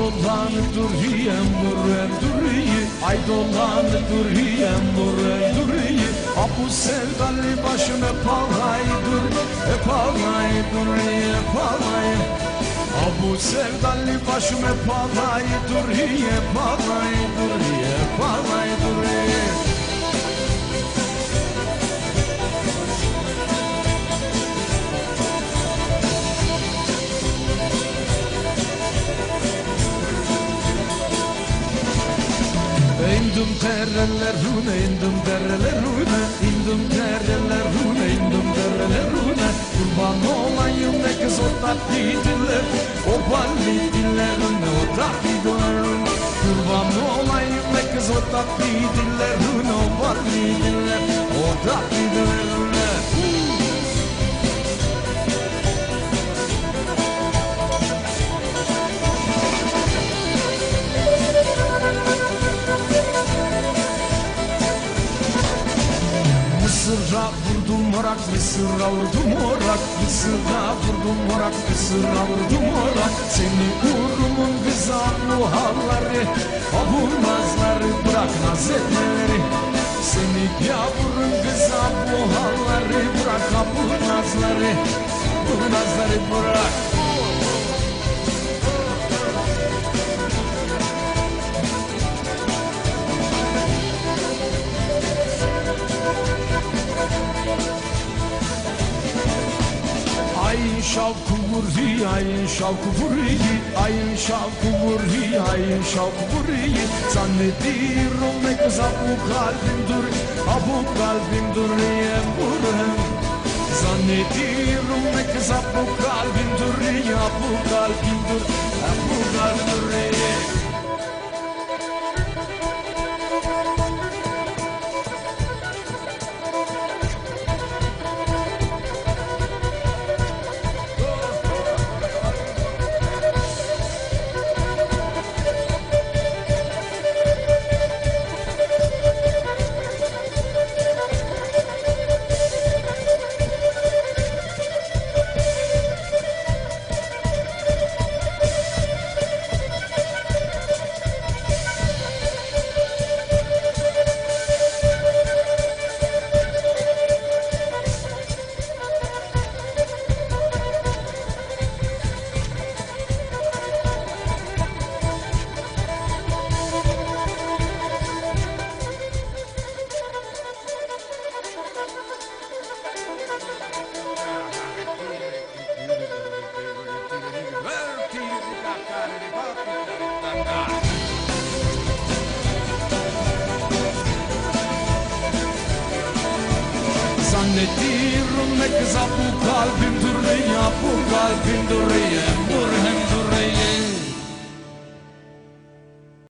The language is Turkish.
dolanı duruyem burem duruyu Ay dolanı duruyem burem duruyu A bu sevdalı başım hep alay dur Hep alay dur hep alay A bu sevdalı başım hep dur Hep alay dur hep alay dur İndim derelerine, indim derelerine, indim derelerine, indim derelerine Kurban olayım ne kız o tatlı diller, o balli dillerine, o tatlı dillerine Kurban olayım ne kız o tatlı dillerine, o balli diller, o tatlı dillerine Mısır'a vurdum morak Mısır'a vurdum morak, Mısır'a vurdum morak Seni uğrumun kıza bu halları Avulmazları bırak naz etmeleri Seni yavrum kıza bu halları Bırak bu nazları Bu nazları bırak Ayın şavku vurhi, ayın şavku vurhi Ayın şavku vurhi, ayın şavku vurhi Zannediyorum ne kıza bu kalbim dur Ha bu kalbim dur yem vurhem Zannediyorum ne kıza bu kalbim dur Ya bu kalbim dur, Zannediyorum ne kıza bu kalbim duruyor Bu kalbim duruyor Burhem duruyor